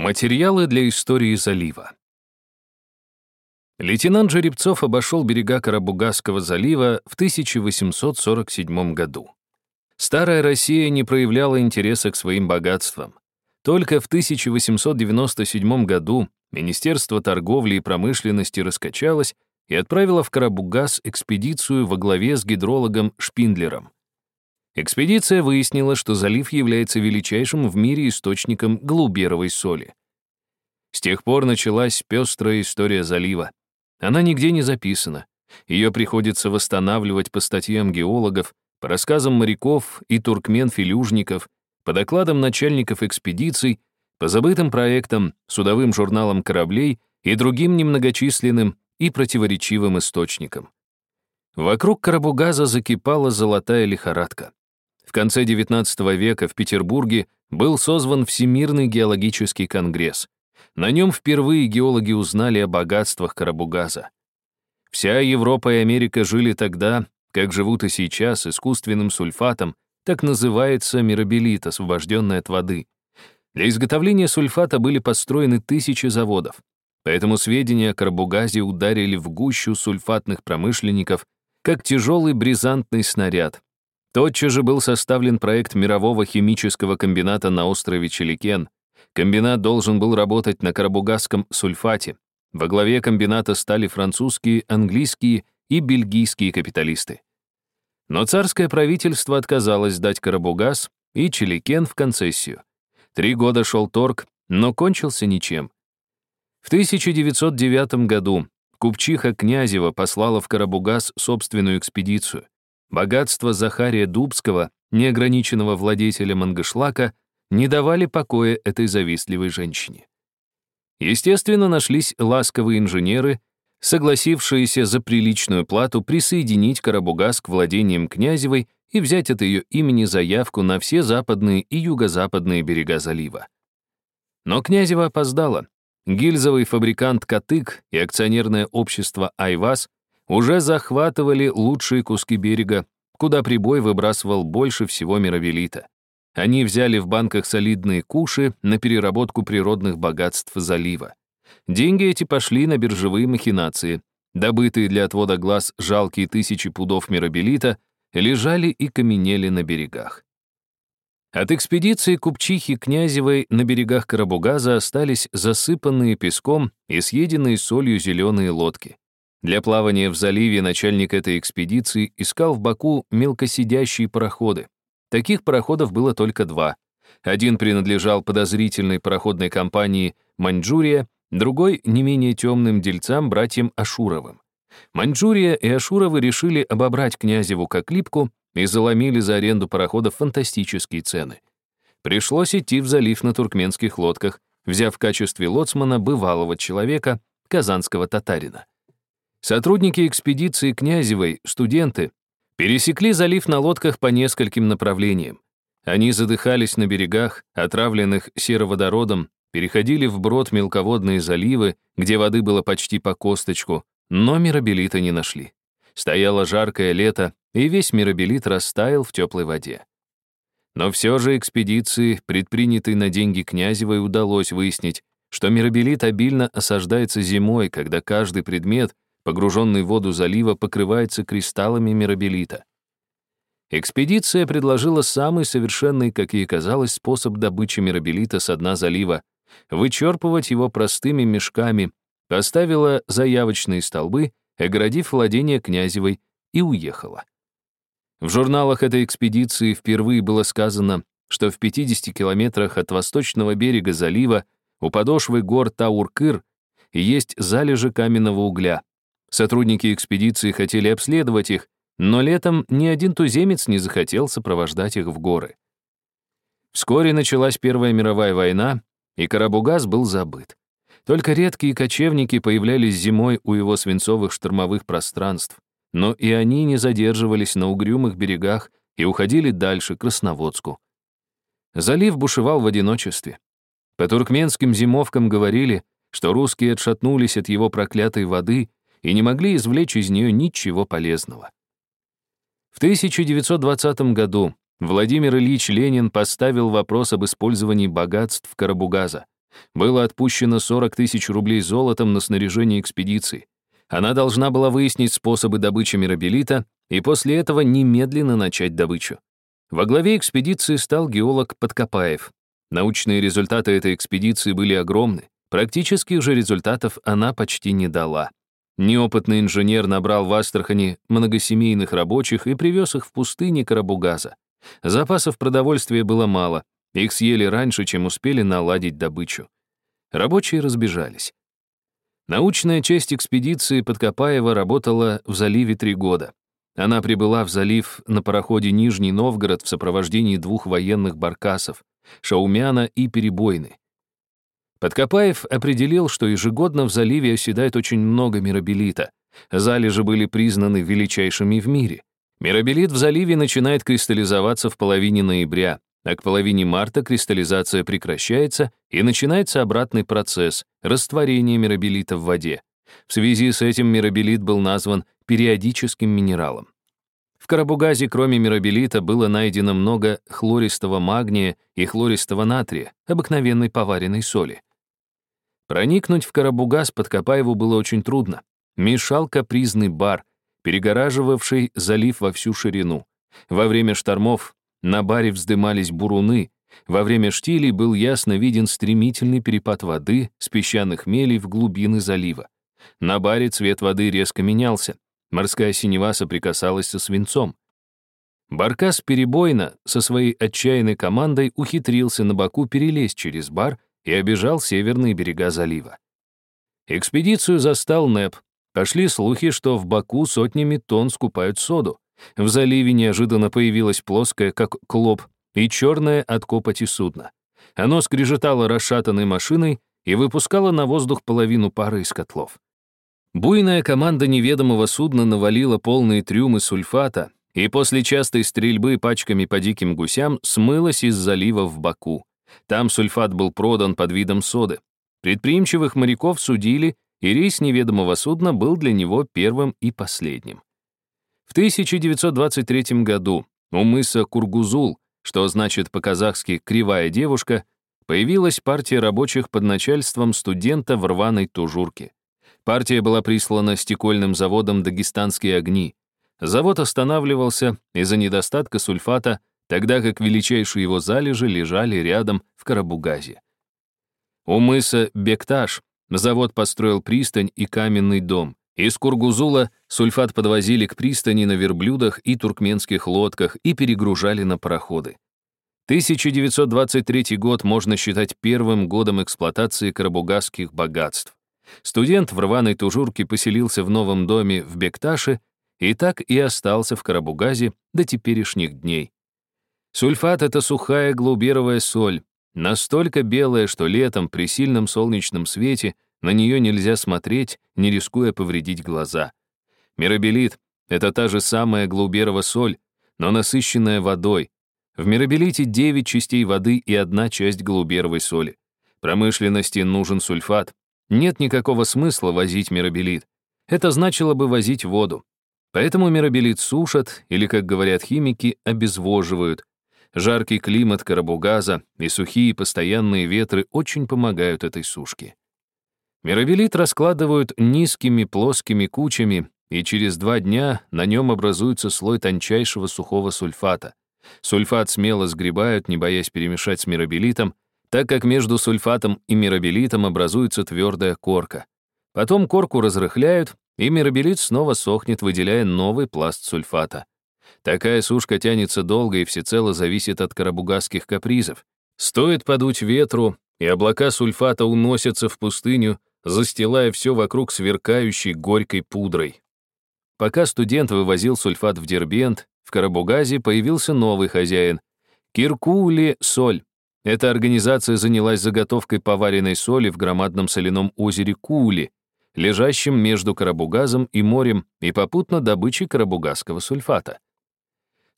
Материалы для истории залива. Лейтенант Жеребцов обошел берега Карабугасского залива в 1847 году. Старая Россия не проявляла интереса к своим богатствам. Только в 1897 году Министерство торговли и промышленности раскачалось и отправило в Карабугас экспедицию во главе с гидрологом Шпиндлером. Экспедиция выяснила, что залив является величайшим в мире источником глуберовой соли. С тех пор началась пестрая история залива. Она нигде не записана. Ее приходится восстанавливать по статьям геологов, по рассказам моряков и туркмен-филюжников, по докладам начальников экспедиций, по забытым проектам, судовым журналам кораблей и другим немногочисленным и противоречивым источникам. Вокруг Карабугаза закипала золотая лихорадка. В конце XIX века в Петербурге был созван Всемирный геологический конгресс. На нем впервые геологи узнали о богатствах Карабугаза. Вся Европа и Америка жили тогда, как живут и сейчас, искусственным сульфатом, так называется мирабелит, освобожденный от воды. Для изготовления сульфата были построены тысячи заводов. Поэтому сведения о Карабугазе ударили в гущу сульфатных промышленников, как тяжелый бризантный снаряд, Тотчас же был составлен проект мирового химического комбината на острове Челикен. Комбинат должен был работать на карабугасском сульфате. Во главе комбината стали французские, английские и бельгийские капиталисты. Но царское правительство отказалось дать Карабугас и Челикен в концессию. Три года шел торг, но кончился ничем. В 1909 году купчиха Князева послала в Карабугас собственную экспедицию. Богатство Захария Дубского, неограниченного владетеля Мангышлака, не давали покоя этой завистливой женщине. Естественно, нашлись ласковые инженеры, согласившиеся за приличную плату присоединить Карабугас к владениям Князевой и взять от ее имени заявку на все западные и юго-западные берега залива. Но Князева опоздала. Гильзовый фабрикант «Катык» и акционерное общество «Айваз» уже захватывали лучшие куски берега, куда прибой выбрасывал больше всего мировелита. Они взяли в банках солидные куши на переработку природных богатств залива. Деньги эти пошли на биржевые махинации. Добытые для отвода глаз жалкие тысячи пудов мировелита лежали и каменели на берегах. От экспедиции Купчихи Князевой на берегах Карабугаза остались засыпанные песком и съеденные солью зеленые лодки. Для плавания в заливе начальник этой экспедиции искал в Баку мелкосидящие пароходы. Таких пароходов было только два. Один принадлежал подозрительной пароходной компании «Маньчжурия», другой — не менее темным дельцам, братьям Ашуровым. Маньчжурия и Ашуровы решили обобрать Князеву как липку и заломили за аренду пароходов фантастические цены. Пришлось идти в залив на туркменских лодках, взяв в качестве лоцмана бывалого человека, казанского татарина. Сотрудники экспедиции Князевой, студенты, пересекли залив на лодках по нескольким направлениям. Они задыхались на берегах, отравленных сероводородом, переходили вброд мелководные заливы, где воды было почти по косточку, но мирабелита не нашли. Стояло жаркое лето, и весь мирабелит растаял в теплой воде. Но все же экспедиции, предпринятой на деньги Князевой, удалось выяснить, что мирабелит обильно осаждается зимой, когда каждый предмет, погруженный в воду залива, покрывается кристаллами мирабелита. Экспедиция предложила самый совершенный, как ей казалось, способ добычи мирабелита с дна залива — вычерпывать его простыми мешками, поставила заявочные столбы, оградив владение Князевой, и уехала. В журналах этой экспедиции впервые было сказано, что в 50 километрах от восточного берега залива у подошвы гор Тауркыр есть залежи каменного угля. Сотрудники экспедиции хотели обследовать их, но летом ни один туземец не захотел сопровождать их в горы. Вскоре началась Первая мировая война, и Карабугаз был забыт. Только редкие кочевники появлялись зимой у его свинцовых штормовых пространств, но и они не задерживались на угрюмых берегах и уходили дальше, к Красноводску. Залив бушевал в одиночестве. По туркменским зимовкам говорили, что русские отшатнулись от его проклятой воды и не могли извлечь из нее ничего полезного. В 1920 году Владимир Ильич Ленин поставил вопрос об использовании богатств Карабугаза. Было отпущено 40 тысяч рублей золотом на снаряжение экспедиции. Она должна была выяснить способы добычи мирабелита и после этого немедленно начать добычу. Во главе экспедиции стал геолог Подкопаев. Научные результаты этой экспедиции были огромны. Практических же результатов она почти не дала. Неопытный инженер набрал в Астрахани многосемейных рабочих и привез их в пустыне Карабугаза. Запасов продовольствия было мало, их съели раньше, чем успели наладить добычу. Рабочие разбежались. Научная часть экспедиции Подкопаева работала в заливе три года. Она прибыла в залив на пароходе Нижний Новгород в сопровождении двух военных баркасов — Шаумяна и Перебойны. Подкопаев определил, что ежегодно в заливе оседает очень много мирабелита. Залежи были признаны величайшими в мире. Мирабелит в заливе начинает кристаллизоваться в половине ноября, а к половине марта кристаллизация прекращается и начинается обратный процесс — растворение мирабелита в воде. В связи с этим мирабелит был назван периодическим минералом. В Карабугазе, кроме мирабелита, было найдено много хлористого магния и хлористого натрия, обыкновенной поваренной соли. Проникнуть в Карабугаз под Копаеву было очень трудно. Мешал капризный бар, перегораживавший залив во всю ширину. Во время штормов на баре вздымались буруны, во время штилей был ясно виден стремительный перепад воды с песчаных мелей в глубины залива. На баре цвет воды резко менялся. Морская синева соприкасалась со свинцом. Баркас перебойно со своей отчаянной командой ухитрился на боку перелезть через бар и обежал северные берега залива. Экспедицию застал НЭП. Пошли слухи, что в Баку сотнями тонн скупают соду. В заливе неожиданно появилось плоское, как клоп, и черное от копоти судно. Оно скрежетало расшатанной машиной и выпускало на воздух половину пары из котлов. Буйная команда неведомого судна навалила полные трюмы сульфата и после частой стрельбы пачками по диким гусям смылась из залива в Баку. Там сульфат был продан под видом соды. Предприимчивых моряков судили, и рейс неведомого судна был для него первым и последним. В 1923 году у мыса Кургузул, что значит по-казахски «кривая девушка», появилась партия рабочих под начальством студента в рваной тужурке. Партия была прислана стекольным заводом «Дагестанские огни». Завод останавливался из-за недостатка сульфата тогда как величайшие его залежи лежали рядом в Карабугазе. У мыса Бекташ завод построил пристань и каменный дом. Из Кургузула сульфат подвозили к пристани на верблюдах и туркменских лодках и перегружали на пароходы. 1923 год можно считать первым годом эксплуатации карабугасских богатств. Студент в рваной тужурке поселился в новом доме в Бекташе и так и остался в Карабугазе до теперешних дней. Сульфат — это сухая глуберовая соль, настолько белая, что летом при сильном солнечном свете на нее нельзя смотреть, не рискуя повредить глаза. Мирабелит — это та же самая глуберова соль, но насыщенная водой. В мирабелите 9 частей воды и одна часть глуберовой соли. Промышленности нужен сульфат. Нет никакого смысла возить мирабелит. Это значило бы возить воду. Поэтому мирабелит сушат, или, как говорят химики, обезвоживают, Жаркий климат Карабугаза и сухие постоянные ветры очень помогают этой сушке. Мирабелит раскладывают низкими плоскими кучами, и через два дня на нем образуется слой тончайшего сухого сульфата. Сульфат смело сгребают, не боясь перемешать с мирабелитом, так как между сульфатом и мирабелитом образуется твердая корка. Потом корку разрыхляют, и мирабелит снова сохнет, выделяя новый пласт сульфата. Такая сушка тянется долго и всецело зависит от карабугасских капризов. Стоит подуть ветру, и облака сульфата уносятся в пустыню, застилая все вокруг сверкающей горькой пудрой. Пока студент вывозил сульфат в Дербент, в Карабугазе появился новый хозяин — Киркули Соль. Эта организация занялась заготовкой поваренной соли в громадном соляном озере Кули, лежащем между Карабугазом и морем, и попутно добычей карабугасского сульфата.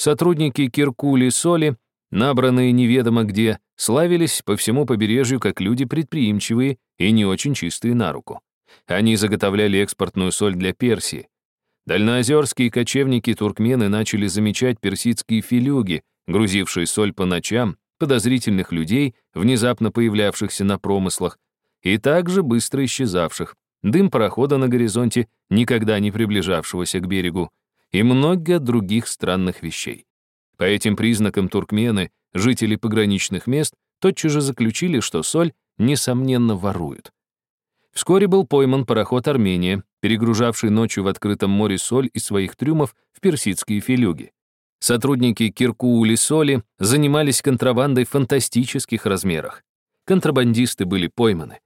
Сотрудники Киркули соли, набранные неведомо где, славились по всему побережью как люди предприимчивые и не очень чистые на руку. Они заготовляли экспортную соль для Персии. Дальноозерские кочевники-туркмены начали замечать персидские филюги, грузившие соль по ночам, подозрительных людей, внезапно появлявшихся на промыслах, и также быстро исчезавших, дым парохода на горизонте, никогда не приближавшегося к берегу, и много других странных вещей. По этим признакам туркмены, жители пограничных мест, тотчас же заключили, что соль, несомненно, воруют. Вскоре был пойман пароход «Армения», перегружавший ночью в открытом море соль из своих трюмов в персидские филюги. Сотрудники Киркуули соли занимались контрабандой фантастических размерах. Контрабандисты были пойманы.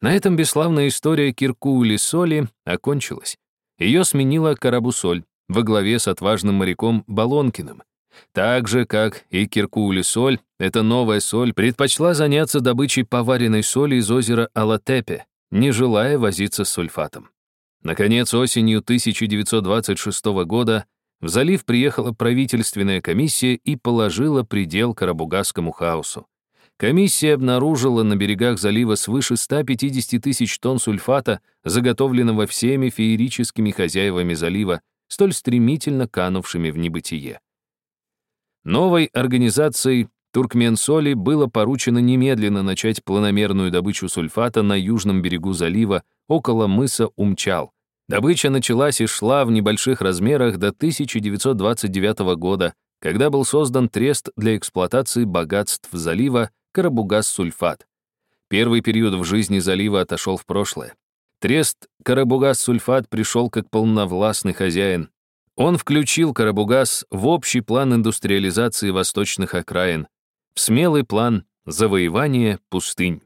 На этом бесславная история Киркуули соли окончилась. Ее сменила Карабусоль во главе с отважным моряком Балонкиным. Так же, как и Киркуули соль, эта новая соль предпочла заняться добычей поваренной соли из озера Алатепе, не желая возиться с сульфатом. Наконец, осенью 1926 года в залив приехала правительственная комиссия и положила предел Карабугасскому хаосу. Комиссия обнаружила на берегах залива свыше 150 тысяч тонн сульфата, заготовленного всеми феерическими хозяевами залива, столь стремительно канувшими в небытие. Новой организацией Туркменсоли было поручено немедленно начать планомерную добычу сульфата на южном берегу залива около мыса Умчал. Добыча началась и шла в небольших размерах до 1929 года, когда был создан трест для эксплуатации богатств залива Карабугас-сульфат. Первый период в жизни залива отошел в прошлое. Трест Карабугас-сульфат пришел как полновластный хозяин. Он включил Карабугас в общий план индустриализации восточных окраин, в смелый план завоевания пустынь.